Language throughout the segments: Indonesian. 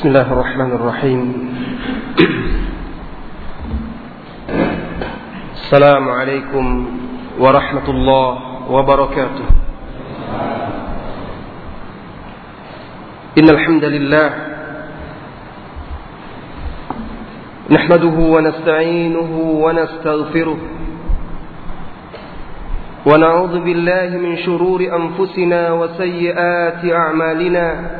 بسم الله الرحمن الرحيم. السلام عليكم ورحمة الله وبركاته. إن الحمد لله نحمده ونستعينه ونستغفره ونعوذ بالله من شرور أنفسنا وسيئات أعمالنا.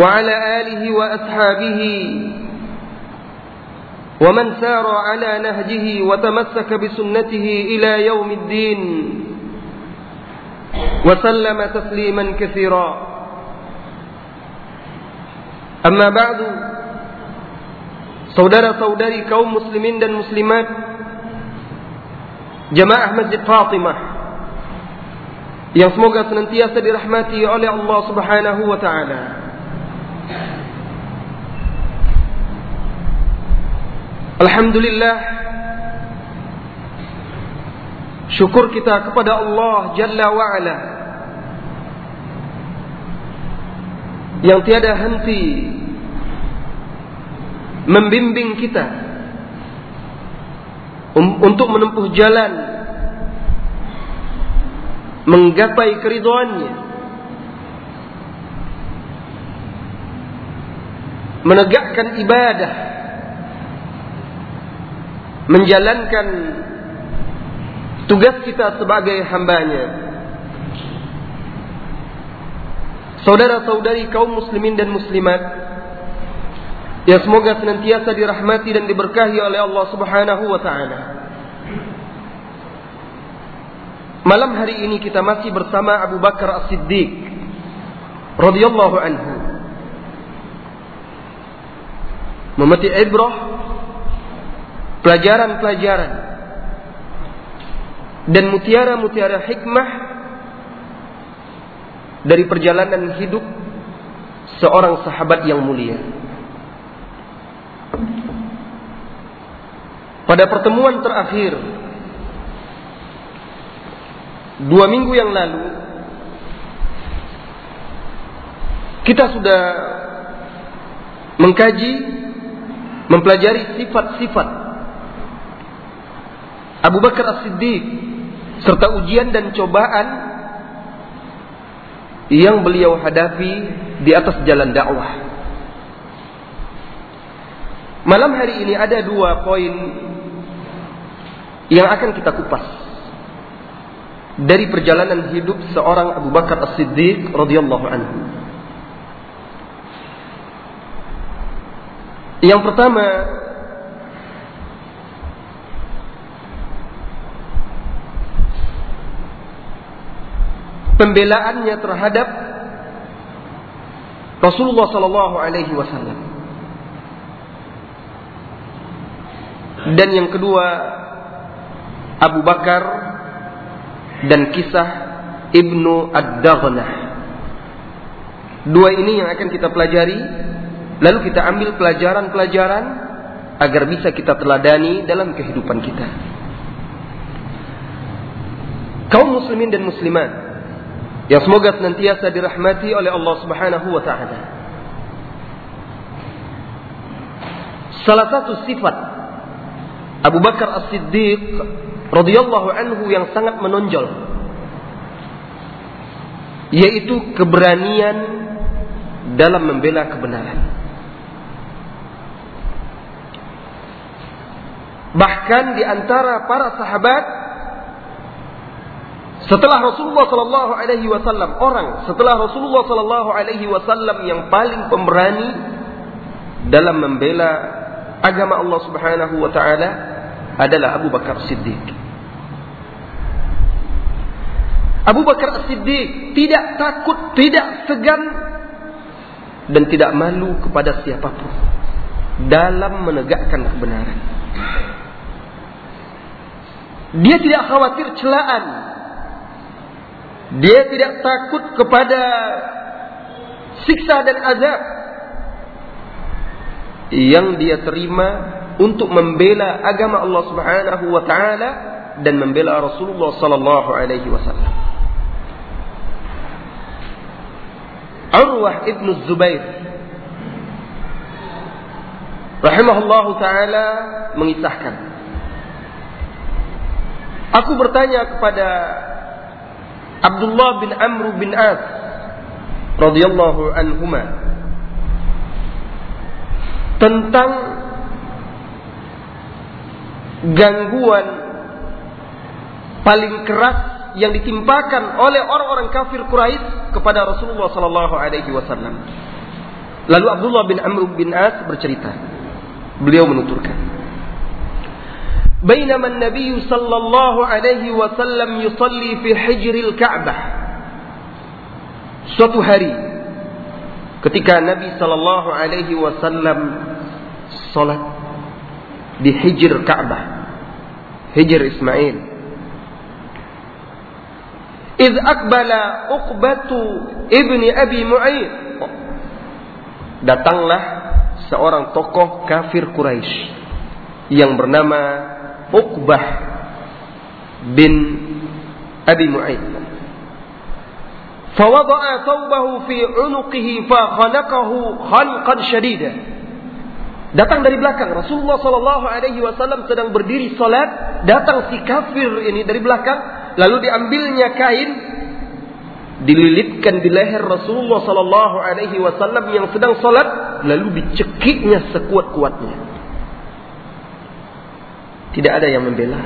وعلى آله وأصحابه ومن سار على نهجه وتمسك بسنته إلى يوم الدين وسلم تسليما كثيرا أما بعد صودر صودري كوم مسلمين دا المسلمات جماعة مسجد فاطمة yang semoga senantiasa dirahmati oleh الله سبحانه وتعالى. Alhamdulillah. Syukur kita kepada Allah Jalla wa ala yang tiada henti membimbing kita untuk menempuh jalan menggapai keriduannya menegakkan ibadah menjalankan tugas kita sebagai hambanya saudara-saudari kaum muslimin dan muslimat yang semoga senantiasa dirahmati dan diberkahi oleh Allah Subhanahu wa taala. Malam hari ini kita masih bersama Abu Bakar As-Siddiq radhiyallahu anhu. Memetik ibrah pelajaran-pelajaran dan mutiara-mutiara hikmah dari perjalanan hidup seorang sahabat yang mulia. Pada pertemuan terakhir dua minggu yang lalu kita sudah mengkaji mempelajari sifat-sifat Abu Bakar As-Siddiq serta ujian dan cobaan yang beliau hadapi di atas jalan dakwah. Malam hari ini ada dua poin yang akan kita kupas dari perjalanan hidup seorang Abu Bakar As-Siddiq radhiyallahu anhu. Yang pertama pembelaannya terhadap Rasulullah sallallahu alaihi wasallam. Dan yang kedua Abu Bakar dan kisah Ibnu Ad-Daghnah. Dua ini yang akan kita pelajari, lalu kita ambil pelajaran-pelajaran agar bisa kita teladani dalam kehidupan kita. Kaum muslimin dan muslimat yang semoga senantiasa dirahmati oleh Allah Subhanahu wa taala. Salah satu sifat Abu Bakar As-Siddiq radhiyallahu anhu yang sangat menonjol yaitu keberanian dalam membela kebenaran. Bahkan di antara para sahabat setelah Rasulullah Sallallahu Alaihi Wasallam orang setelah Rasulullah Sallallahu Alaihi Wasallam yang paling pemberani dalam membela agama Allah Subhanahu Wa Taala adalah Abu Bakar Siddiq. Abu Bakar As-Siddiq tidak takut, tidak segan dan tidak malu kepada siapa pun dalam menegakkan kebenaran. Dia tidak khawatir celaan. Dia tidak takut kepada siksa dan azab yang dia terima untuk membela agama Allah Subhanahu wa taala dan membela Rasulullah sallallahu alaihi wasallam. Urwah ibn Zubair rahimahullahu taala mengisahkan Aku bertanya kepada Abdullah bin Amr bin As radhiyallahu anhuma tentang gangguan paling keras yang ditimpakan oleh orang-orang kafir Quraisy kepada Rasulullah sallallahu alaihi wasallam. Lalu Abdullah bin Amr bin As bercerita. Beliau menuturkan, بينما النبي صلى الله عليه وسلم يصلي في حجر الكعبة suatu hari ketika Nabi sallallahu alaihi wasallam salat di hijr Ka'bah hijr Ismail إذ أقبل أقبة ابن أبي معيط datanglah seorang tokoh kafir Quraisy yang bernama Uqbah bin Abi Mu'aid فوضع ثوبه في عنقه فخنقه خنقا شديدا Datang dari belakang Rasulullah Shallallahu Alaihi Wasallam sedang berdiri salat, datang si kafir ini dari belakang, lalu diambilnya kain, dililitkan di leher Rasulullah Shallallahu Alaihi Wasallam yang sedang salat, lalu dicekiknya sekuat-kuatnya. Tidak ada yang membela.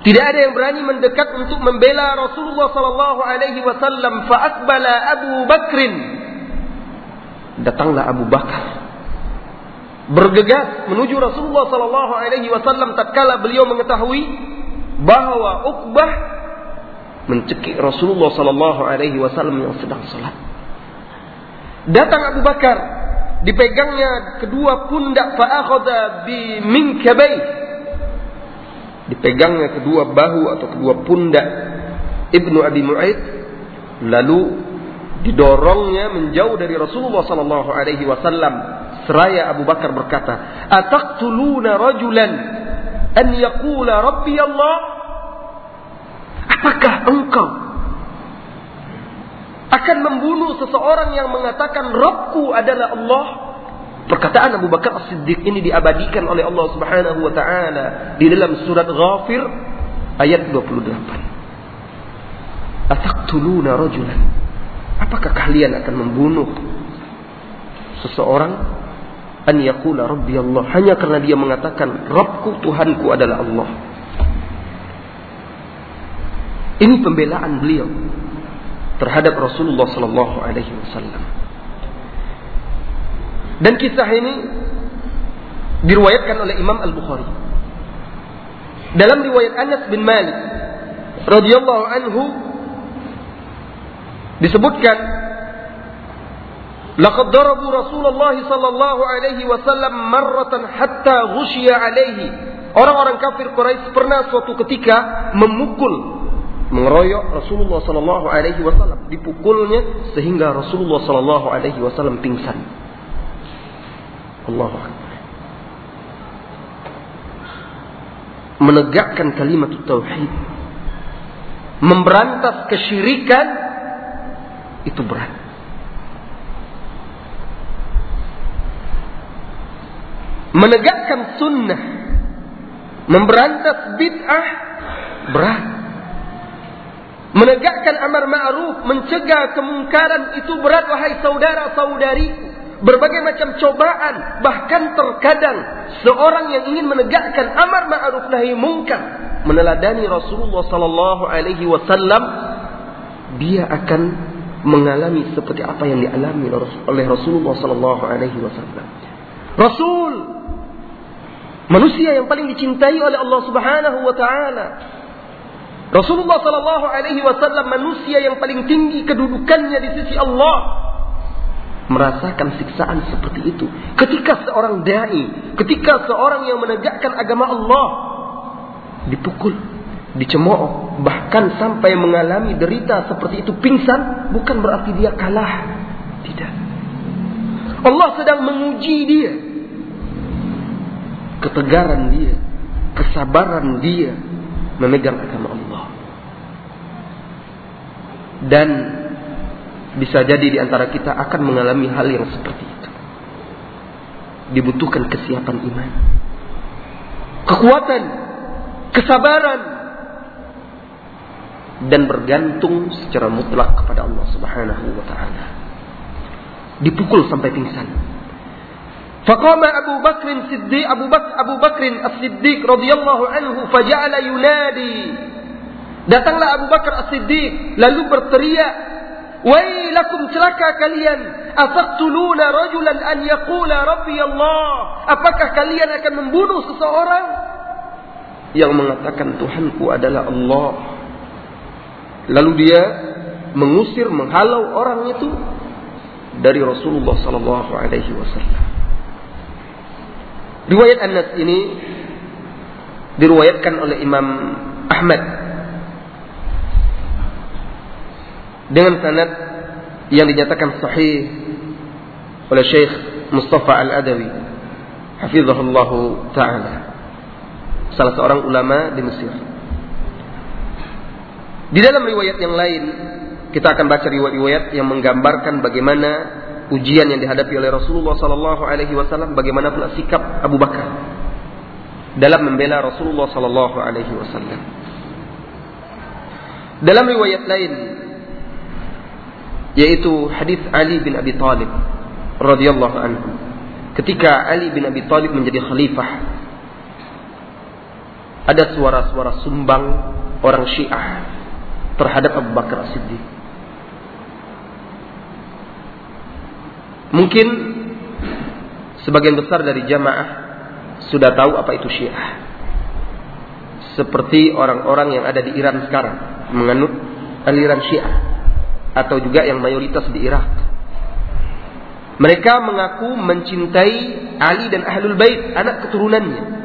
Tidak ada yang berani mendekat untuk membela Rasulullah sallallahu alaihi wasallam. Fa'akbala Abu Bakrin. Datanglah Abu Bakar. Bergegas menuju Rasulullah sallallahu alaihi wasallam tatkala beliau mengetahui bahwa Uqbah mencekik Rasulullah sallallahu alaihi wasallam yang sedang salat. Datang Abu Bakar dipegangnya kedua pundak fa'akhadha bi minkabai dipegangnya kedua bahu atau kedua pundak Ibnu Abi Mu'aid lalu didorongnya menjauh dari Rasulullah sallallahu alaihi wasallam. Seraya Abu Bakar berkata ataqtuluna rajulan an yaqula rabbi Allah? Apakah engkau akan membunuh seseorang yang mengatakan Rabbku adalah Allah. Perkataan Abu Bakar As-Siddiq ini diabadikan oleh Allah Subhanahu wa taala di dalam surat Ghafir ayat 28. Ataqtuluna rajulan? Apakah kalian akan membunuh seseorang an yaqula rabbi Allah hanya karena dia mengatakan Rabbku Tuhanku adalah Allah. Ini pembelaan beliau terhadap Rasulullah Sallallahu Alaihi Wasallam. Dan kisah ini diriwayatkan oleh Imam Al Bukhari. Dalam riwayat Anas bin Malik radhiyallahu anhu disebutkan Laqad darabu Rasulullah sallallahu alaihi wasallam marratan hatta ghusyiya alaihi. Orang-orang kafir Quraisy pernah suatu ketika memukul mengeroyok Rasulullah Sallallahu Alaihi Wasallam, dipukulnya sehingga Rasulullah Sallallahu Alaihi Wasallam pingsan. Allah Menegakkan kalimat tauhid, memberantas kesyirikan itu berat. Menegakkan sunnah, memberantas bid'ah berat. Menegakkan amar ma'ruf, mencegah kemungkaran itu berat wahai saudara-saudari. Berbagai macam cobaan, bahkan terkadang seorang yang ingin menegakkan amar ma'ruf nahi mungkar meneladani Rasulullah sallallahu alaihi wasallam dia akan mengalami seperti apa yang dialami oleh Rasulullah sallallahu alaihi wasallam. Rasul manusia yang paling dicintai oleh Allah Subhanahu wa taala Rasulullah Sallallahu Alaihi Wasallam manusia yang paling tinggi kedudukannya di sisi Allah. merasakan siksaan seperti itu. Ketika seorang dai, ketika seorang yang menegakkan agama Allah dipukul, dicemooh, bahkan sampai mengalami derita seperti itu pingsan, bukan berarti dia kalah. Tidak. Allah sedang menguji dia. Ketegaran dia, kesabaran dia memegang agama Allah. Dan bisa jadi di antara kita akan mengalami hal yang seperti itu. Dibutuhkan kesiapan iman. Kekuatan, kesabaran dan bergantung secara mutlak kepada Allah Subhanahu wa taala. Dipukul sampai pingsan. Faqama Abu Bakr Siddiq Abu Bakr Abu Bakr As-Siddiq radhiyallahu anhu faja'ala yunadi Datanglah Abu Bakar As-Siddiq lalu berteriak Wailakum celaka kalian. Afaqtuluna rajulan an yaqula Rabbi Allah. Apakah kalian akan membunuh seseorang yang mengatakan Tuhanku adalah Allah? Lalu dia mengusir, menghalau orang itu dari Rasulullah sallallahu alaihi wasallam. Riwayat Anas ini diriwayatkan oleh Imam Ahmad dengan sanad yang dinyatakan sahih oleh Syekh Mustafa Al-Adawi hafizahullah taala. Salah seorang ulama di Mesir. Di dalam riwayat yang lain kita akan baca riwayat-riwayat yang menggambarkan bagaimana ujian yang dihadapi oleh Rasulullah sallallahu alaihi wasallam bagaimana pula sikap Abu Bakar dalam membela Rasulullah sallallahu alaihi wasallam. Dalam riwayat lain yaitu hadis Ali bin Abi Thalib radhiyallahu anhu. Ketika Ali bin Abi Thalib menjadi khalifah, ada suara-suara sumbang orang Syiah terhadap Abu Bakar As-Siddiq. Mungkin sebagian besar dari jamaah sudah tahu apa itu Syiah. Seperti orang-orang yang ada di Iran sekarang menganut aliran Syiah atau juga yang mayoritas di Irak. Mereka mengaku mencintai Ali dan Ahlul Bait, anak keturunannya.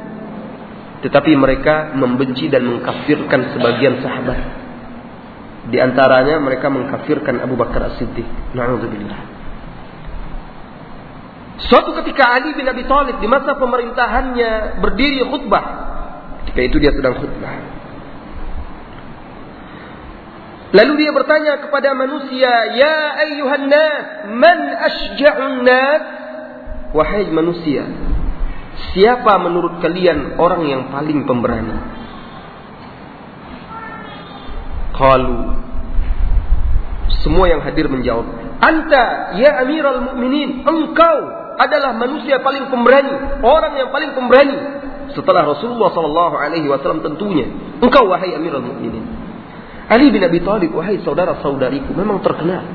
Tetapi mereka membenci dan mengkafirkan sebagian sahabat. Di antaranya mereka mengkafirkan Abu Bakar As-Siddiq. Na'udzubillah. Suatu ketika Ali bin Abi Thalib di masa pemerintahannya berdiri khutbah. Ketika itu dia sedang khutbah. Lalu dia bertanya kepada manusia, "Ya ayyuhan nas, man asja'un nas?" Wahai manusia, siapa menurut kalian orang yang paling pemberani? Qalu Semua yang hadir menjawab, "Anta ya Amirul Mukminin, engkau adalah manusia paling pemberani, orang yang paling pemberani." Setelah Rasulullah sallallahu alaihi wasallam tentunya, engkau wahai Amirul Mukminin. Ali bin Abi Thalib, wahai saudara-saudariku, memang terkenal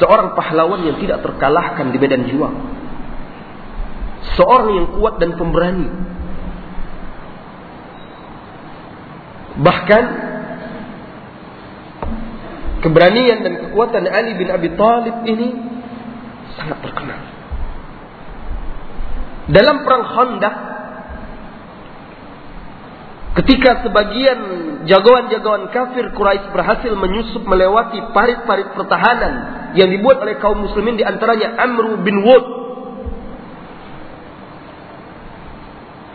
seorang pahlawan yang tidak terkalahkan di medan juang. Seorang yang kuat dan pemberani. Bahkan keberanian dan kekuatan Ali bin Abi Thalib ini sangat terkenal. Dalam perang Khandaq Ketika sebagian jagoan-jagoan kafir Quraisy berhasil menyusup melewati parit-parit pertahanan yang dibuat oleh kaum muslimin di antaranya Amr bin Wud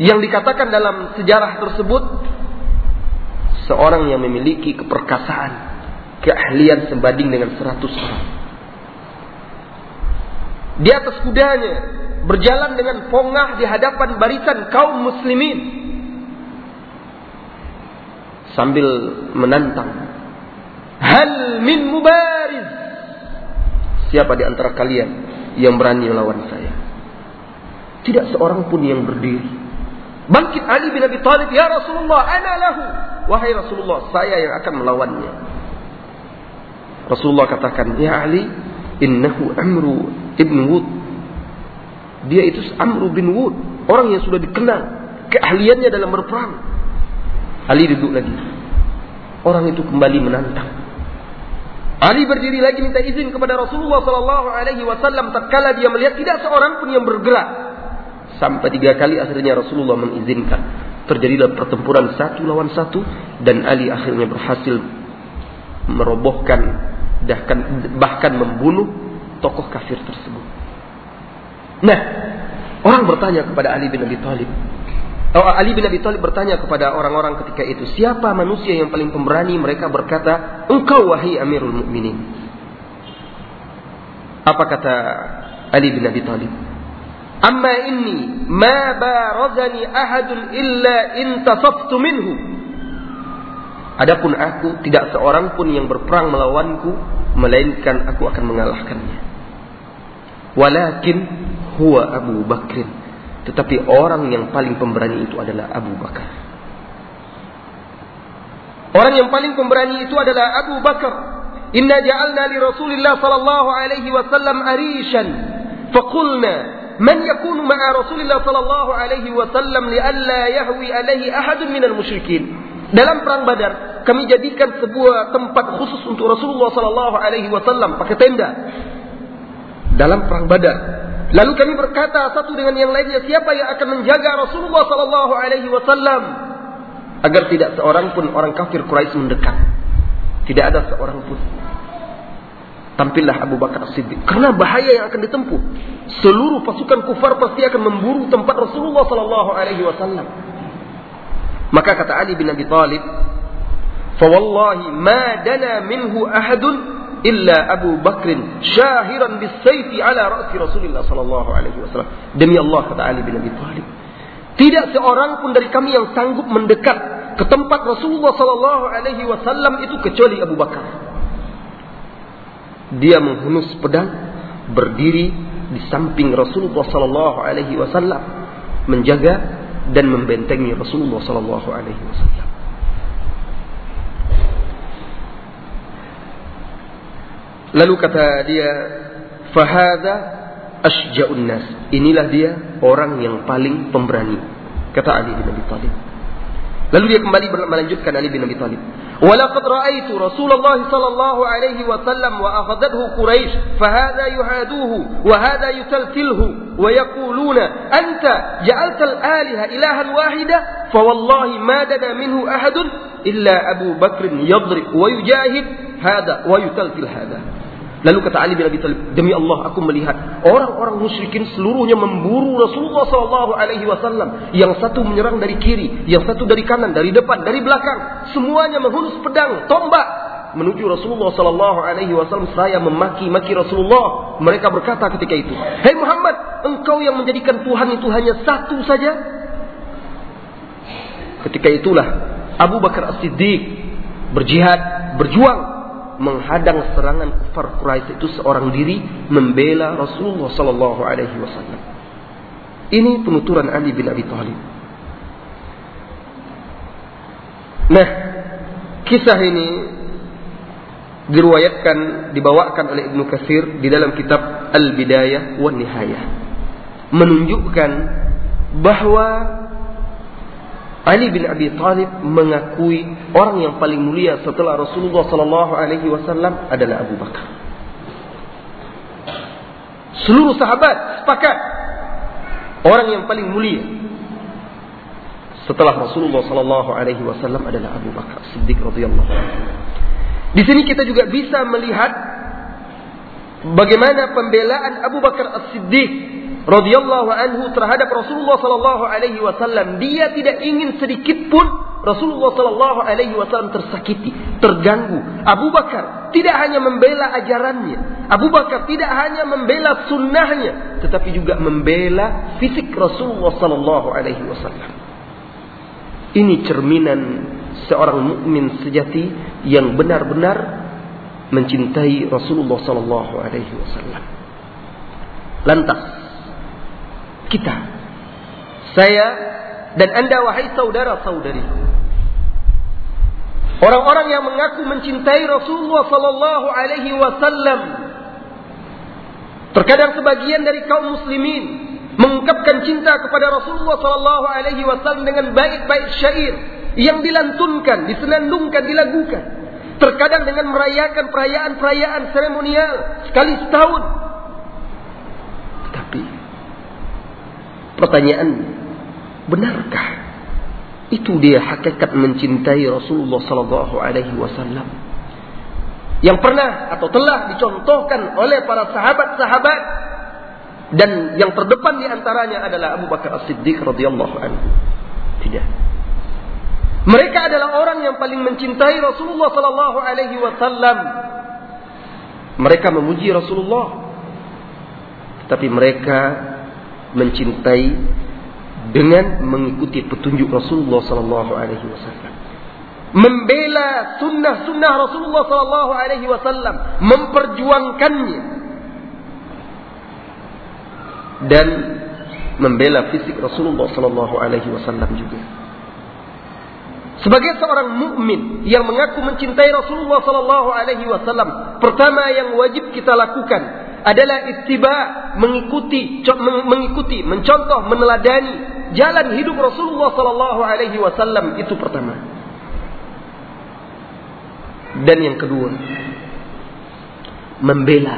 yang dikatakan dalam sejarah tersebut seorang yang memiliki keperkasaan, keahlian sebanding dengan seratus orang. Di atas kudanya berjalan dengan pongah di hadapan barisan kaum muslimin sambil menantang. Hal min mubariz. Siapa di antara kalian yang berani melawan saya? Tidak seorang pun yang berdiri. Bangkit Ali bin Abi Thalib, "Ya Rasulullah, ana lahu." Wahai Rasulullah, saya yang akan melawannya. Rasulullah katakan, "Ya Ali, innahu Amru ibn Wud." Dia itu Amru bin Wud, orang yang sudah dikenal keahliannya dalam berperang. Ali duduk lagi. Orang itu kembali menantang. Ali berdiri lagi minta izin kepada Rasulullah Sallallahu Alaihi Wasallam tatkala dia melihat tidak seorang pun yang bergerak sampai tiga kali akhirnya Rasulullah mengizinkan terjadilah pertempuran satu lawan satu dan Ali akhirnya berhasil merobohkan bahkan bahkan membunuh tokoh kafir tersebut. Nah, orang bertanya kepada Ali bin Abi Thalib, Ali bin Abi Thalib bertanya kepada orang-orang ketika itu, siapa manusia yang paling pemberani? Mereka berkata, engkau wahai Amirul Mukminin. Apa kata Ali bin Abi Thalib? Amma inni ma barazani ahadun illa intasaftu minhu. Adapun aku tidak seorang pun yang berperang melawanku melainkan aku akan mengalahkannya. Walakin huwa Abu Bakrin tetapi orang yang paling pemberani itu adalah Abu Bakar. Orang yang paling pemberani itu adalah Abu Bakar. Inna ja'alna li Rasulillah sallallahu alaihi wasallam arishan. Faqulna man yakunu ma'a Rasulillah sallallahu alaihi wasallam li'alla yahwi alaihi ahadun minal musyrikin. Dalam perang Badar, kami jadikan sebuah tempat khusus untuk Rasulullah sallallahu alaihi wasallam pakai tenda. Dalam perang Badar, Lalu kami berkata satu dengan yang lainnya, siapa yang akan menjaga Rasulullah sallallahu alaihi wasallam agar tidak seorang pun orang kafir Quraisy mendekat. Tidak ada seorang pun. Tampillah Abu Bakar Siddiq. Karena bahaya yang akan ditempuh. Seluruh pasukan kufar pasti akan memburu tempat Rasulullah sallallahu alaihi wasallam. Maka kata Ali bin Abi Thalib, "Fa wallahi ma minhu ahadun illa Abu Bakrin syahiran bisayfi ala ra'si Rasulullah sallallahu alaihi wasallam. Demi Allah kata Ali bin Abi Thalib. Tidak seorang pun dari kami yang sanggup mendekat ke tempat Rasulullah sallallahu alaihi wasallam itu kecuali Abu Bakar. Dia menghunus pedang berdiri di samping Rasulullah sallallahu alaihi wasallam menjaga dan membentengi Rasulullah sallallahu alaihi wasallam. Lalu kata dia, "Fahada asja'un nas." Inilah dia orang yang paling pemberani. Kata Ali bin Abi Thalib. Lalu dia kembali melanjutkan Ali bin Abi Thalib. ولقد رأيت رسول الله صلى الله عليه وسلم وأخذته قريش فهذا يهادوه وهذا يتلتله ويقولون أنت جعلت الآلهة إلها واحدة فوالله ما دنا منه أحد إلا أبو بكر يضرب ويجاهد هذا ويتلتل هذا Lalu kata Ali bin Abi Thalib, demi Allah aku melihat orang-orang musyrikin seluruhnya memburu Rasulullah SAW Alaihi Wasallam. Yang satu menyerang dari kiri, yang satu dari kanan, dari depan, dari belakang. Semuanya menghunus pedang, tombak menuju Rasulullah Sallallahu Alaihi Wasallam. Saya memaki-maki Rasulullah. Mereka berkata ketika itu, Hei Muhammad, engkau yang menjadikan Tuhan itu hanya satu saja. Ketika itulah Abu Bakar As-Siddiq berjihad, berjuang menghadang serangan kufar Quraisy itu seorang diri membela Rasulullah sallallahu alaihi wasallam. Ini penuturan Ali bin Abi Thalib. Nah, kisah ini diriwayatkan dibawakan oleh Ibnu Katsir di dalam kitab Al-Bidayah wan Nihayah menunjukkan bahwa Ali bin Abi Thalib mengakui orang yang paling mulia setelah Rasulullah sallallahu alaihi wasallam adalah Abu Bakar. Seluruh sahabat sepakat orang yang paling mulia setelah Rasulullah sallallahu alaihi wasallam adalah Abu Bakar Siddiq radhiyallahu. Di sini kita juga bisa melihat bagaimana pembelaan Abu Bakar As-Siddiq radhiyallahu anhu terhadap Rasulullah sallallahu alaihi wasallam. Dia tidak ingin sedikit pun Rasulullah sallallahu alaihi wasallam tersakiti, terganggu. Abu Bakar tidak hanya membela ajarannya. Abu Bakar tidak hanya membela sunnahnya, tetapi juga membela fisik Rasulullah sallallahu alaihi wasallam. Ini cerminan seorang mukmin sejati yang benar-benar mencintai Rasulullah sallallahu alaihi wasallam. Lantas kita. Saya dan Anda wahai saudara-saudari. Orang-orang yang mengaku mencintai Rasulullah sallallahu alaihi wasallam. Terkadang sebagian dari kaum muslimin mengungkapkan cinta kepada Rasulullah sallallahu alaihi wasallam dengan bait-bait syair yang dilantunkan, disenandungkan, dilagukan. Terkadang dengan merayakan perayaan-perayaan seremonial sekali setahun. Tapi pertanyaan benarkah itu dia hakikat mencintai Rasulullah sallallahu alaihi wasallam? Yang pernah atau telah dicontohkan oleh para sahabat-sahabat dan yang terdepan di antaranya adalah Abu Bakar As-Siddiq radhiyallahu anhu. Tidak. Mereka adalah orang yang paling mencintai Rasulullah sallallahu alaihi wasallam. Mereka memuji Rasulullah. Tetapi mereka mencintai dengan mengikuti petunjuk Rasulullah sallallahu alaihi wasallam. Membela sunnah-sunnah Rasulullah sallallahu alaihi wasallam, memperjuangkannya. Dan membela fisik Rasulullah sallallahu alaihi wasallam juga. Sebagai seorang mukmin yang mengaku mencintai Rasulullah sallallahu alaihi wasallam, pertama yang wajib kita lakukan adalah ittiba, mengikuti mengikuti, mencontoh, meneladani jalan hidup Rasulullah sallallahu alaihi wasallam itu pertama. Dan yang kedua, membela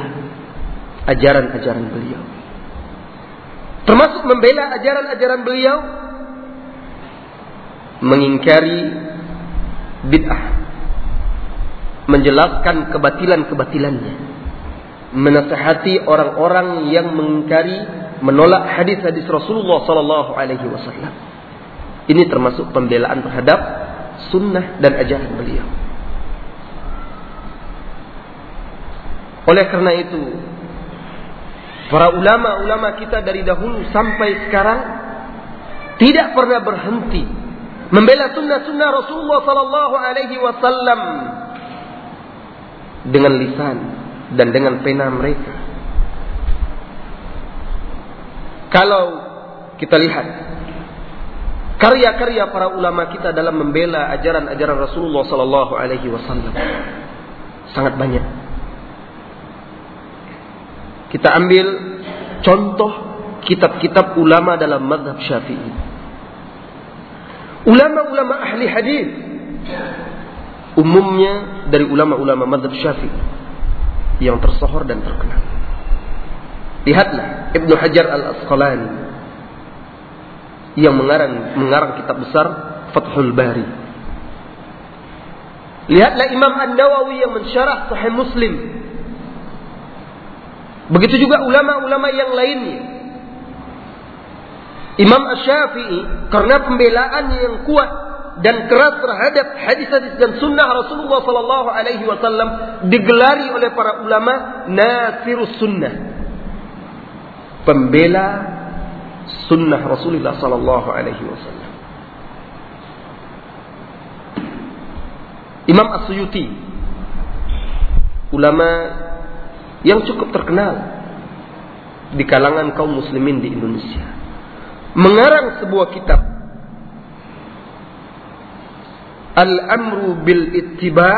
ajaran-ajaran beliau. Termasuk membela ajaran-ajaran beliau mengingkari bid'ah, menjelaskan kebatilan-kebatilannya, menasihati orang-orang yang mengingkari, menolak hadis-hadis Rasulullah Sallallahu Alaihi Wasallam. Ini termasuk pembelaan terhadap sunnah dan ajaran beliau. Oleh karena itu, para ulama-ulama kita dari dahulu sampai sekarang tidak pernah berhenti membela sunnah-sunnah Rasulullah sallallahu alaihi wasallam dengan lisan dan dengan pena mereka. Kalau kita lihat karya-karya para ulama kita dalam membela ajaran-ajaran Rasulullah sallallahu alaihi wasallam sangat banyak. Kita ambil contoh kitab-kitab ulama dalam madhab syafi'i. Ulama-ulama ahli hadis umumnya dari ulama-ulama madhab syafi'i yang tersohor dan terkenal. Lihatlah Ibnu Hajar al-Asqalani yang mengarang mengarang kitab besar Fathul Bari. Lihatlah Imam An-Nawawi yang mensyarah Sahih Muslim. Begitu juga ulama-ulama yang lainnya Imam Ash-Syafi'i karena pembelaan yang kuat dan keras terhadap hadis-hadis dan sunnah Rasulullah sallallahu alaihi wasallam digelari oleh para ulama nasirus sunnah. Pembela sunnah Rasulullah sallallahu alaihi wasallam. Imam As-Suyuti ulama yang cukup terkenal di kalangan kaum muslimin di Indonesia mengarang sebuah kitab Al-amru bil ittiba'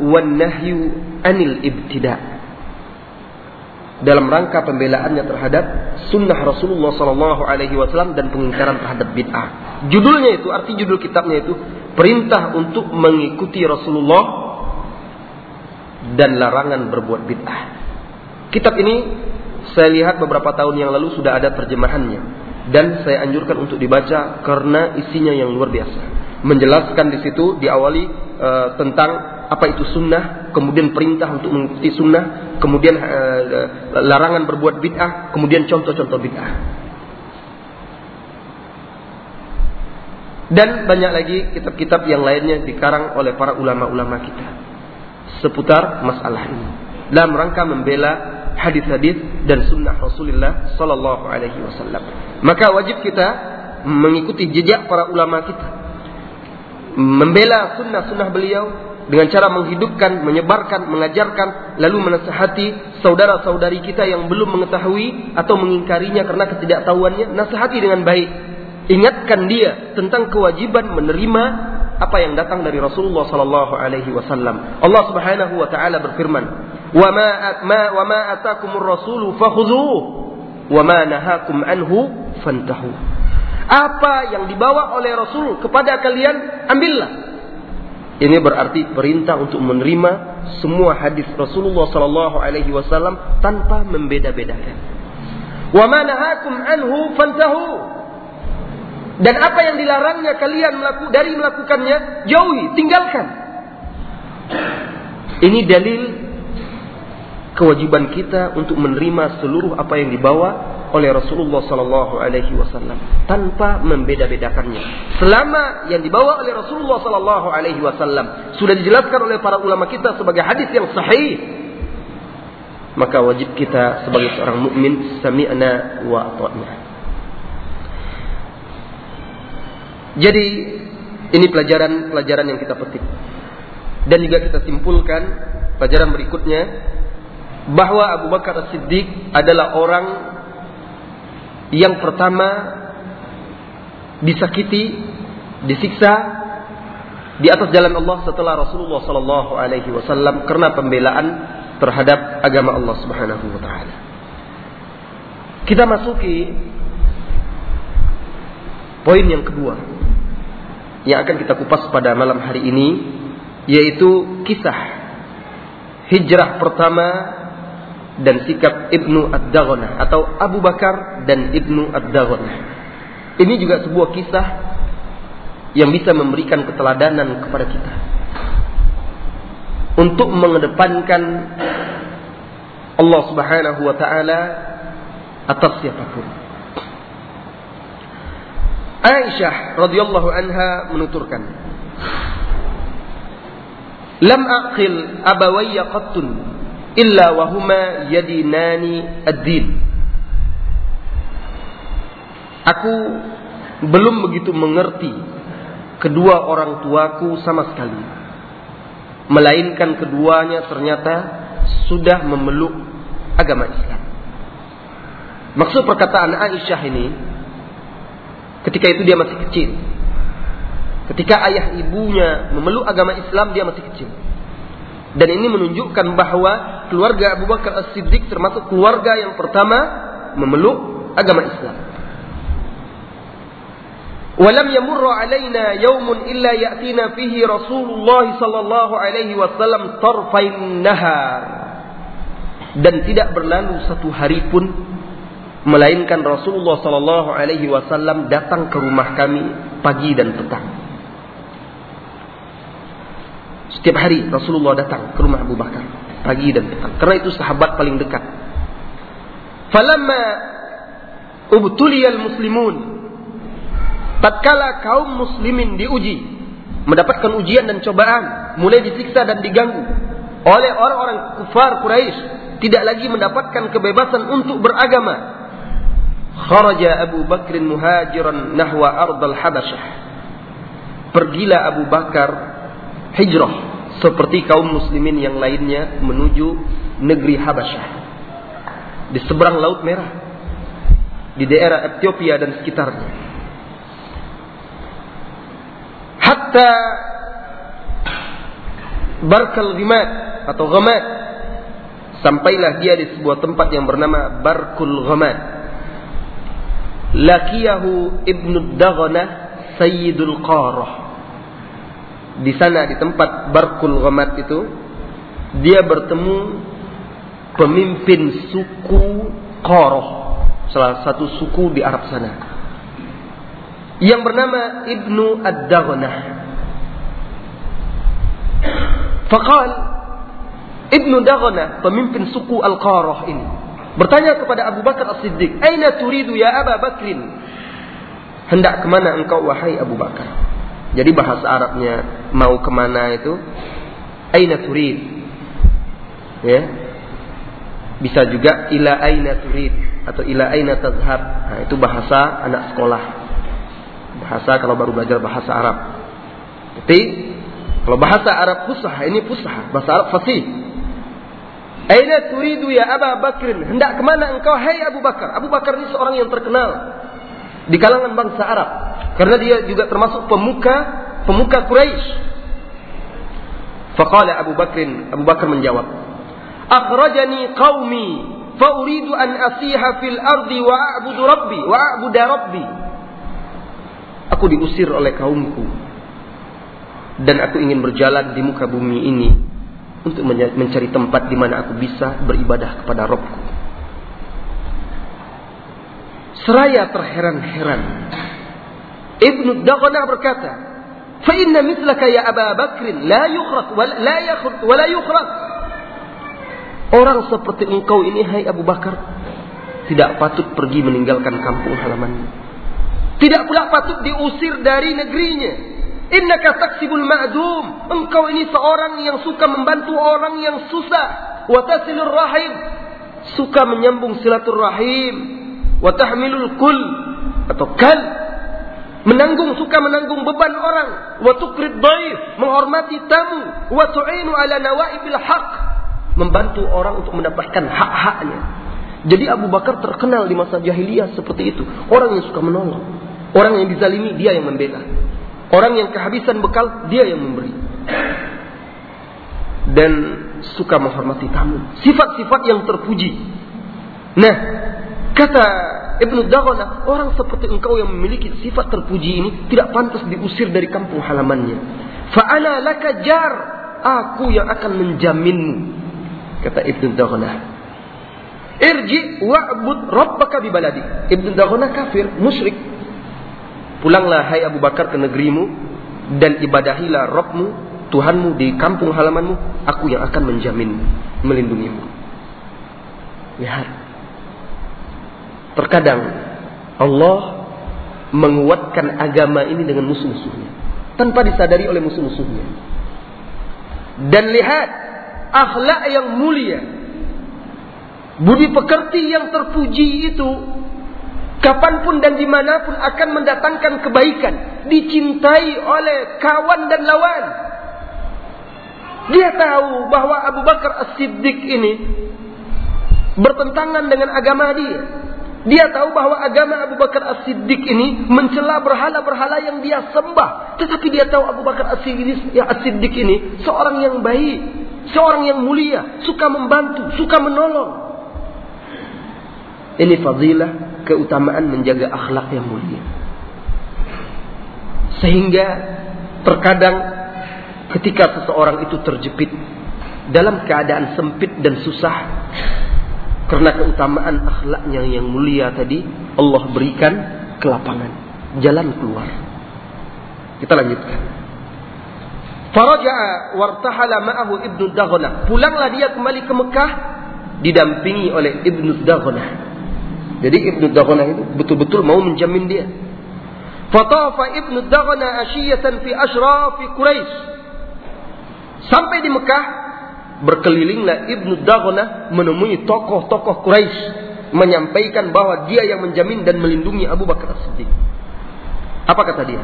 wan nahyu anil ibtida' dalam rangka pembelaannya terhadap sunnah Rasulullah Sallallahu Alaihi Wasallam dan pengingkaran terhadap bid'ah. Judulnya itu, arti judul kitabnya itu perintah untuk mengikuti Rasulullah dan larangan berbuat bid'ah. Kitab ini saya lihat beberapa tahun yang lalu sudah ada terjemahannya dan saya anjurkan untuk dibaca karena isinya yang luar biasa. Menjelaskan di situ diawali uh, tentang apa itu sunnah, kemudian perintah untuk mengikuti sunnah, kemudian uh, larangan berbuat bid'ah, kemudian contoh-contoh bid'ah. Dan banyak lagi kitab-kitab yang lainnya dikarang oleh para ulama-ulama kita seputar masalah ini dalam rangka membela hadis-hadis dan sunnah Rasulullah Sallallahu Alaihi Wasallam. Maka wajib kita mengikuti jejak para ulama kita, membela sunnah-sunnah beliau dengan cara menghidupkan, menyebarkan, mengajarkan, lalu menasihati saudara-saudari kita yang belum mengetahui atau mengingkarinya karena ketidaktahuannya, nasihati dengan baik. Ingatkan dia tentang kewajiban menerima apa yang datang dari Rasulullah sallallahu alaihi wasallam. Allah Subhanahu wa taala berfirman, "Wa ma ma wa ma atakumur rasulu fakhudhuhu wa ma nahakum anhu fantahu." Apa yang dibawa oleh Rasul kepada kalian, ambillah. Ini berarti perintah untuk menerima semua hadis Rasulullah sallallahu alaihi wasallam tanpa membeda-bedakan. Wa ma nahakum anhu fantahu. Dan apa yang dilarangnya kalian melaku, dari melakukannya, jauhi, tinggalkan. Ini dalil kewajiban kita untuk menerima seluruh apa yang dibawa oleh Rasulullah Sallallahu Alaihi Wasallam tanpa membeda-bedakannya. Selama yang dibawa oleh Rasulullah Sallallahu Alaihi Wasallam sudah dijelaskan oleh para ulama kita sebagai hadis yang sahih, maka wajib kita sebagai seorang mukmin sami'na wa ata'na. Jadi ini pelajaran-pelajaran yang kita petik. Dan juga kita simpulkan pelajaran berikutnya bahwa Abu Bakar As-Siddiq adalah orang yang pertama disakiti, disiksa di atas jalan Allah setelah Rasulullah Sallallahu Alaihi Wasallam karena pembelaan terhadap agama Allah Subhanahu Wa Taala. Kita masuki poin yang kedua yang akan kita kupas pada malam hari ini yaitu kisah hijrah pertama dan sikap Ibnu Ad-Daghana atau Abu Bakar dan Ibnu Ad-Daghana. Ini juga sebuah kisah yang bisa memberikan keteladanan kepada kita. Untuk mengedepankan Allah Subhanahu wa taala atas siapa pun. Aisyah radhiyallahu anha menuturkan, "Lam aqil abawayya qattun illa wahuma yadinani ad-din. Aku belum begitu mengerti kedua orang tuaku sama sekali. Melainkan keduanya ternyata sudah memeluk agama Islam. Maksud perkataan Aisyah ini, ketika itu dia masih kecil. Ketika ayah ibunya memeluk agama Islam, dia masih kecil. Dan ini menunjukkan bahwa keluarga Abu Bakar As-Siddiq termasuk keluarga yang pertama memeluk agama Islam. ولم يمر علينا يوم إلا يأتينا فيه رسول الله صلى الله عليه وسلم طرفي النهار dan tidak berlalu satu hari pun melainkan Rasulullah sallallahu alaihi wasallam datang ke rumah kami pagi dan petang. Setiap hari Rasulullah datang ke rumah Abu Bakar pagi dan petang. Karena itu sahabat paling dekat. Falamma ubtuliyal muslimun tatkala kaum muslimin diuji mendapatkan ujian dan cobaan mulai disiksa dan diganggu oleh orang-orang kufar Quraisy tidak lagi mendapatkan kebebasan untuk beragama kharaja Abu Bakr muhajiran nahwa ardal Habasyah pergilah Abu Bakar hijrah seperti kaum muslimin yang lainnya menuju negeri Habasyah. Di seberang Laut Merah. Di daerah Ethiopia dan sekitarnya. Hatta Barkal Ghimat atau Ghamat sampailah dia di sebuah tempat yang bernama Barkul Ghamat lakiyahu ibnu Daghana Sayyidul Qarah di sana di tempat Barkul Ghamat itu dia bertemu pemimpin suku Qoroh salah satu suku di Arab sana yang bernama Ibnu Ad-Daghnah. Fakal Ibnu Daghnah pemimpin suku Al-Qarah ini bertanya kepada Abu Bakar As-Siddiq Aina turidu ya Abu Bakrin? Hendak ke mana engkau wahai Abu Bakar jadi bahasa Arabnya mau ke mana itu aina turid. Ya. Bisa juga ila aina turid atau ila aina tazhab. Nah, itu bahasa anak sekolah. Bahasa kalau baru belajar bahasa Arab. Tapi kalau bahasa Arab fusah, ini fusah, bahasa Arab fasih. Aina turidu ya Abu Bakr? Hendak ke mana engkau hai Abu Bakar? Abu Bakar ini seorang yang terkenal di kalangan bangsa Arab. Karena dia juga termasuk pemuka pemuka Quraisy. Faqala Abu Bakr, Abu Bakar menjawab, "Akhrajani qaumi fa uridu an asiha fil ardi wa a'budu rabbi wa a'budu rabbi." Aku diusir oleh kaumku dan aku ingin berjalan di muka bumi ini untuk mencari tempat di mana aku bisa beribadah kepada Robku. Seraya terheran-heran, Ibnu Daghana berkata, "Fa inna mithlaka ya Abu Bakr la yukhraq wa la yakhraq wa la yukhraq." Orang seperti engkau ini hai Abu Bakar tidak patut pergi meninggalkan kampung halamannya. Tidak pula patut diusir dari negerinya. Innaka taksibul ma'dum. Engkau ini seorang yang suka membantu orang yang susah. Wa tasilur rahim. Suka menyambung silaturahim. Wa tahmilul kul. Atau kal. Menanggung, suka menanggung beban orang. Wa tukrid. Menghormati tamu. Wa tu'inu ala nawaibil haq. Membantu orang untuk mendapatkan hak-haknya. Jadi Abu Bakar terkenal di masa jahiliyah seperti itu. Orang yang suka menolong. Orang yang dizalimi, dia yang membela. Orang yang kehabisan bekal, dia yang memberi. Dan suka menghormati tamu. Sifat-sifat yang terpuji. Nah, kata Ibnu Daghana, orang seperti engkau yang memiliki sifat terpuji ini tidak pantas diusir dari kampung halamannya. Fa'ana laka jar, aku yang akan menjaminmu. Kata Ibnu Daghana. Irji wa'bud rabbaka bi baladi. Ibnu Daghana kafir, musyrik. Pulanglah hai Abu Bakar ke negerimu dan ibadahilah Rabbmu, Tuhanmu di kampung halamanmu, aku yang akan menjamin melindungimu. Lihat. Terkadang Allah menguatkan agama ini dengan musuh-musuhnya tanpa disadari oleh musuh-musuhnya. Dan lihat akhlak yang mulia, budi pekerti yang terpuji itu kapan pun dan di mana pun akan mendatangkan kebaikan, dicintai oleh kawan dan lawan. Dia tahu bahwa Abu Bakar As-Siddiq ini bertentangan dengan agama dia. Dia tahu bahwa agama Abu Bakar As-Siddiq ini mencela berhala-berhala yang dia sembah. Tetapi dia tahu Abu Bakar As-Siddiq ini seorang yang baik, seorang yang mulia, suka membantu, suka menolong. Ini fadilah keutamaan menjaga akhlak yang mulia. Sehingga terkadang ketika seseorang itu terjepit dalam keadaan sempit dan susah karena keutamaan akhlaknya yang mulia tadi Allah berikan kelapangan jalan keluar. Kita lanjutkan. Wartahala ma'ahu Ibnu Daghna pulanglah dia kembali ke Mekah didampingi oleh Ibnu Daghna jadi Ibnu Daghana itu betul-betul mau menjamin dia. Fatafa Ibnu Daghana asyiyatan fi ashrafi Quraisy. Sampai di Mekah berkelilinglah Ibnu Daghana menemui tokoh-tokoh Quraisy menyampaikan bahwa dia yang menjamin dan melindungi Abu Bakar As-Siddiq. Apa kata dia?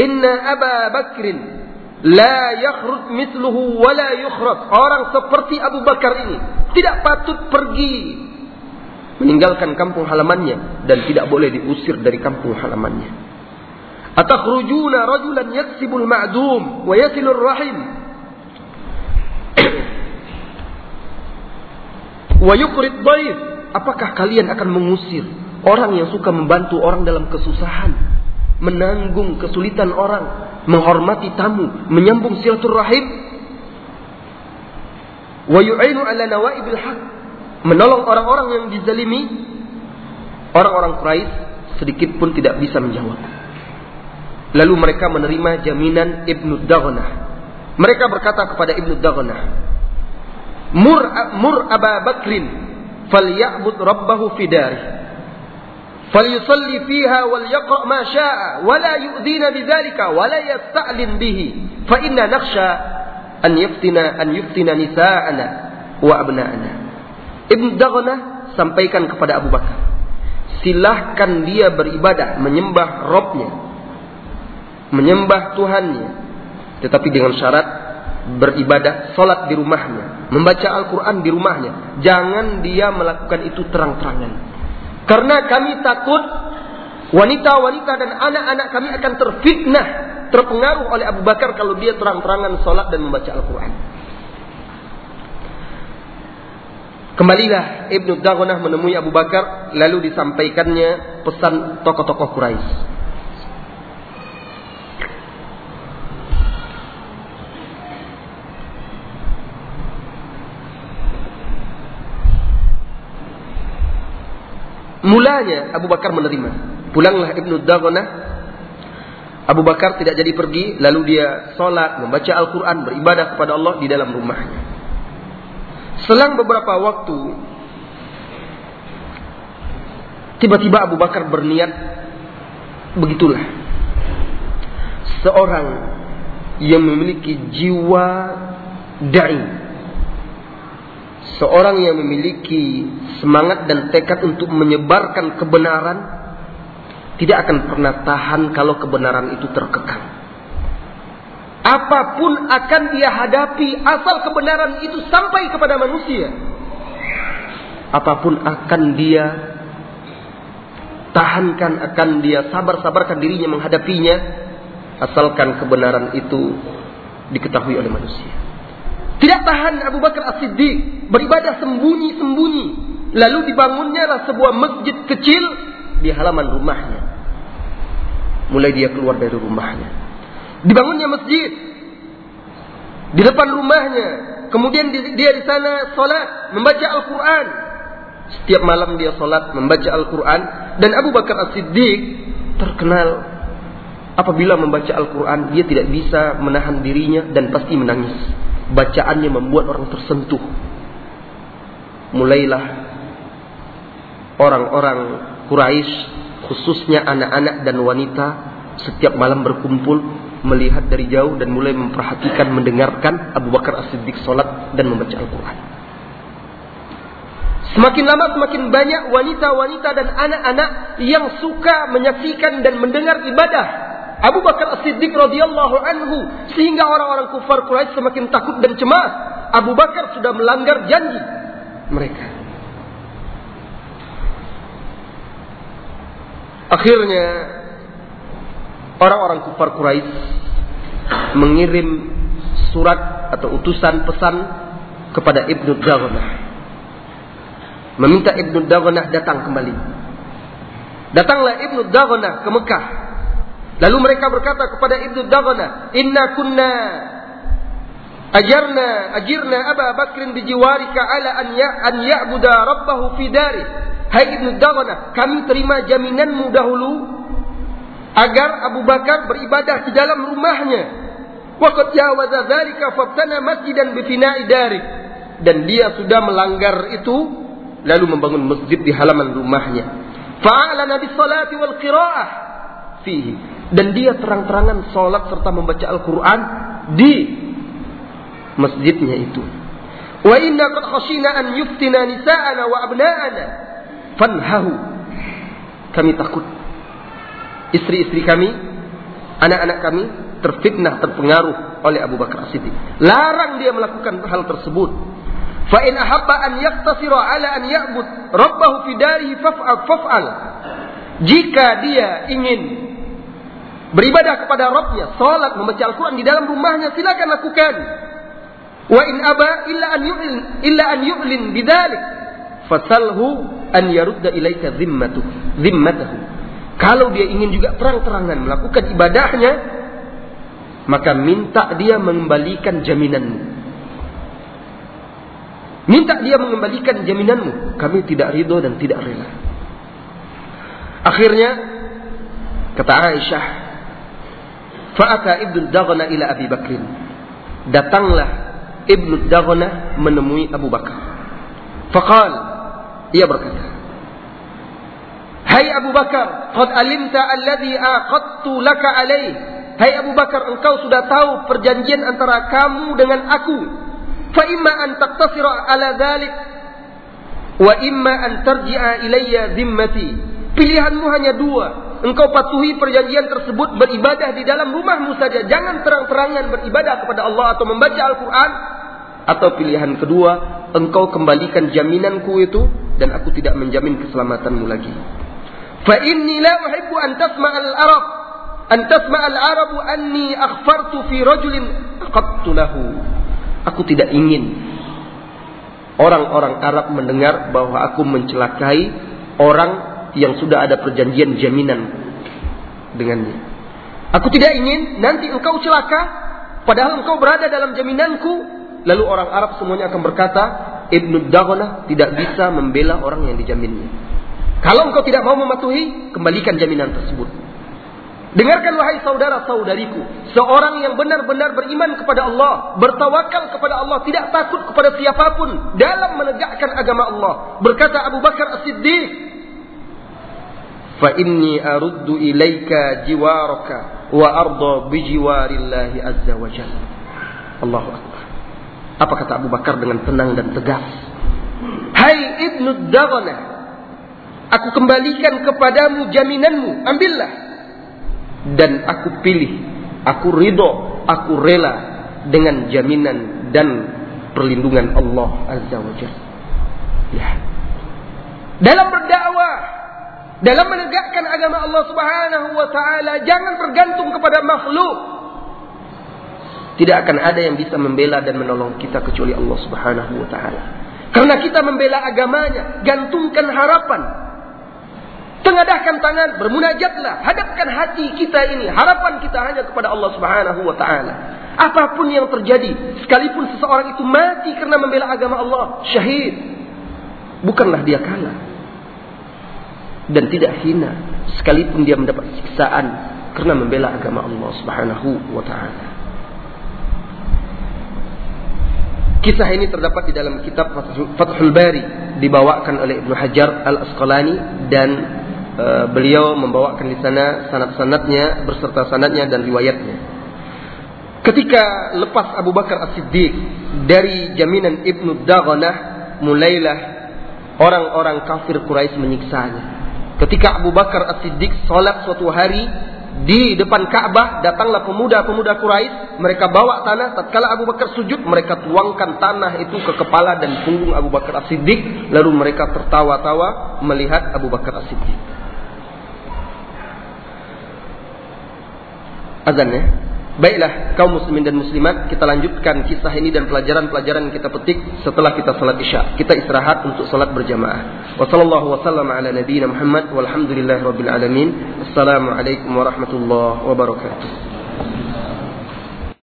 Inna Aba Bakrin la yakhrut mithluhu wa la yukhrat. Orang seperti Abu Bakar ini tidak patut pergi meninggalkan kampung halamannya dan tidak boleh diusir dari kampung halamannya. Atakhrujuna rajulan yaksibul ma'dum wa yasilur rahim wa yukrid dhaif. Apakah kalian akan mengusir orang yang suka membantu orang dalam kesusahan, menanggung kesulitan orang, menghormati tamu, menyambung silaturahim? Wa yu'inu ala nawaibil haqq menolong orang-orang yang dizalimi, orang-orang Quraisy sedikit pun tidak bisa menjawab. Lalu mereka menerima jaminan Ibnu Daghna. Mereka berkata kepada Ibnu Daghna, "Mur mur Aba Bakrin falyabud rabbahu fi darih. Fiha wal yaqra ma syaa wa la yasta'lin bihi fa inna nakhsha an yaftina an yuftina nisa'ana wa abna'ana." Ibn Daghna sampaikan kepada Abu Bakar. Silahkan dia beribadah, menyembah Robnya. Menyembah Tuhannya. Tetapi dengan syarat beribadah, sholat di rumahnya. Membaca Al-Quran di rumahnya. Jangan dia melakukan itu terang-terangan. Karena kami takut wanita-wanita dan anak-anak kami akan terfitnah, terpengaruh oleh Abu Bakar kalau dia terang-terangan sholat dan membaca Al-Quran. Kembalilah Ibnu Daghonah menemui Abu Bakar lalu disampaikannya pesan tokoh-tokoh Quraisy. Mulanya Abu Bakar menerima. Pulanglah Ibnu Daghana. Abu Bakar tidak jadi pergi, lalu dia sholat, membaca Al-Quran, beribadah kepada Allah di dalam rumahnya. Selang beberapa waktu, tiba-tiba Abu Bakar berniat, begitulah. Seorang yang memiliki jiwa da'i. Seorang yang memiliki semangat dan tekad untuk menyebarkan kebenaran tidak akan pernah tahan kalau kebenaran itu terkekang. Apa pun akan dia hadapi asal kebenaran itu sampai kepada manusia. Apa pun akan dia tahankan, akan dia sabar-sabarkan dirinya menghadapinya asalkan kebenaran itu diketahui oleh manusia. Tidak tahan Abu Bakar As-Siddiq beribadah sembunyi-sembunyi. Lalu dibangunnya sebuah masjid kecil di halaman rumahnya. Mulai dia keluar dari rumahnya. Dibangunnya masjid di depan rumahnya. Kemudian dia di sana salat, membaca Al-Quran. Setiap malam dia salat, membaca Al-Quran. Dan Abu Bakar As-Siddiq terkenal apabila membaca Al-Quran, dia tidak bisa menahan dirinya dan pasti menangis bacaannya membuat orang tersentuh. Mulailah orang-orang Quraisy, khususnya anak-anak dan wanita, setiap malam berkumpul melihat dari jauh dan mulai memperhatikan, mendengarkan Abu Bakar As-Siddiq sholat dan membaca Al-Quran. Semakin lama semakin banyak wanita-wanita dan anak-anak yang suka menyaksikan dan mendengar ibadah Abu Bakar As-Siddiq radhiyallahu anhu sehingga orang-orang kufar Quraisy semakin takut dan cemas. Abu Bakar sudah melanggar janji mereka. Akhirnya orang-orang kufar Quraisy mengirim surat atau utusan pesan kepada Ibnu Daghanah. Meminta Ibnu Daghanah datang kembali. Datanglah Ibnu Daghanah ke Mekah Lalu mereka berkata kepada Ibnu Daghana, "Inna kunna ajarna ajirna Abu Bakr bijiwarika ala an ya an ya'buda rabbahu fi dari." Hai Ibnu Daghana, kami terima jaminanmu dahulu agar Abu Bakar beribadah di dalam rumahnya. Waqad jawaza dzalika fabtana masjidan bi fina'i dari. Dan dia sudah melanggar itu lalu membangun masjid di halaman rumahnya. Fa'ala bis salati wal qira'ah fihi dan dia terang-terangan sholat serta membaca Al-Quran di masjidnya itu. Wa inna qad khashina an yuftina nisa'ana wa abna'ana fanhahu. Kami takut istri-istri kami, anak-anak kami terfitnah, terpengaruh oleh Abu Bakar As-Siddiq. Larang dia melakukan hal tersebut. Fa in ahabba an yaktasira ala an ya'bud rabbahu fi darihi faf'al faf'al. Jika dia ingin beribadah kepada Rabbnya, salat, membaca Al-Quran di dalam rumahnya, silakan lakukan. Wa in aba illa an yu'lin illa an yu'lin bidzalik fasalhu an yarudda ilaika zimmatu zimmatahu. Kalau dia ingin juga terang-terangan melakukan ibadahnya, maka minta dia mengembalikan jaminanmu. Minta dia mengembalikan jaminanmu. Kami tidak ridho dan tidak rela. Akhirnya kata Aisyah Fa'ata Ibnu Daghna ila Abi Bakrin. Datanglah Ibnu Daghna menemui Abu Bakar. Faqal, ia berkata, Hai Abu Bakar, qad alimta alladhi aqadtu laka alaih. Hai Abu Bakar, engkau sudah tahu perjanjian antara kamu dengan aku. Fa imma an taqtasira ala dhalik wa imma an tarji'a ilayya zimmati. Pilihanmu hanya dua engkau patuhi perjanjian tersebut beribadah di dalam rumahmu saja. Jangan terang-terangan beribadah kepada Allah atau membaca Al-Quran. Atau pilihan kedua, engkau kembalikan jaminanku itu dan aku tidak menjamin keselamatanmu lagi. Fa inni la uhibbu an tasma'al arab an tasma'al arabu anni akhfartu fi rajulin aqattu lahu. Aku tidak ingin orang-orang Arab mendengar bahwa aku mencelakai orang yang sudah ada perjanjian jaminan dengannya. Aku tidak ingin nanti engkau celaka, padahal engkau berada dalam jaminanku. Lalu orang Arab semuanya akan berkata, Ibnu Daghana tidak bisa membela orang yang dijaminnya. Kalau engkau tidak mau mematuhi, kembalikan jaminan tersebut. Dengarkan wahai saudara-saudariku, seorang yang benar-benar beriman kepada Allah, bertawakal kepada Allah, tidak takut kepada siapa pun dalam menegakkan agama Allah. Berkata Abu Bakar As-Siddiq, "Fa inni aruddu ilaika jiwaraka wa arda bi jiwarillahi azza wa jalla." Allahu akbar. Apa kata Abu Bakar dengan tenang dan tegas? Hai Ibnu Daghana, aku kembalikan kepadamu jaminanmu, ambillah dan aku pilih, aku ridho, aku rela dengan jaminan dan perlindungan Allah Azza wa Jalla. Ya. Dalam berdakwah, dalam menegakkan agama Allah Subhanahu wa taala, jangan bergantung kepada makhluk. Tidak akan ada yang bisa membela dan menolong kita kecuali Allah Subhanahu wa taala. Karena kita membela agamanya, gantungkan harapan Tengadahkan tangan, bermunajatlah, hadapkan hati kita ini. Harapan kita hanya kepada Allah Subhanahu wa taala. Apa pun yang terjadi, sekalipun seseorang itu mati karena membela agama Allah, syahid. Bukanlah dia kalah. Dan tidak hina sekalipun dia mendapat siksaan karena membela agama Allah Subhanahu wa taala. Kisah ini terdapat di dalam kitab Fathul Bari dibawakan oleh Ibnu Hajar Al-Asqalani dan Eh, beliau membawakan di sana sanad-sanadnya berserta sanadnya dan riwayatnya. Ketika lepas Abu Bakar As-Siddiq dari jaminan Ibnu Daghanah, mulailah orang-orang kafir Quraisy menyiksanya. Ketika Abu Bakar As-Siddiq salat suatu hari di depan Ka'bah, datanglah pemuda-pemuda Quraisy, mereka bawa tanah, tatkala Abu Bakar sujud, mereka tuangkan tanah itu ke kepala dan punggung Abu Bakar As-Siddiq, lalu mereka tertawa-tawa melihat Abu Bakar As-Siddiq. azan ya. Baiklah kaum muslimin dan muslimat kita lanjutkan kisah ini dan pelajaran-pelajaran kita petik setelah kita salat isya. Kita istirahat untuk salat berjamaah. Wassallallahu wasallam ala nabiyyina Muhammad walhamdulillahirabbil alamin. Assalamualaikum warahmatullahi wabarakatuh.